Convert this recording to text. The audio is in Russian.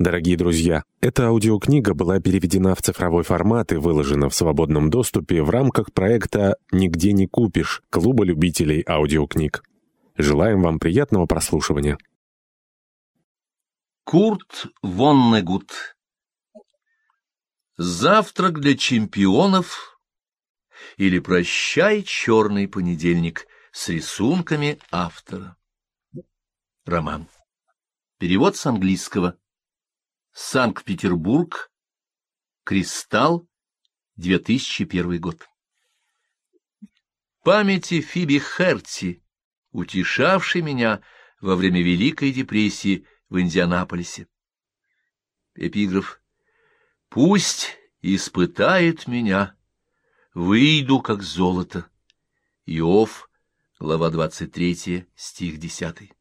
Дорогие друзья, эта аудиокнига была переведена в цифровой формат и выложена в свободном доступе в рамках проекта «Нигде не купишь» Клуба любителей аудиокниг. Желаем вам приятного прослушивания. Курт Воннегут Завтрак для чемпионов или «Прощай, черный понедельник» с рисунками автора. Роман. Перевод с английского. Санкт-Петербург. Кристалл. 2001 год. Памяти Фиби Херти, утешавшей меня во время Великой депрессии в Индианаполисе. Эпиграф. «Пусть испытает меня, выйду как золото». Иов, глава 23, стих 10.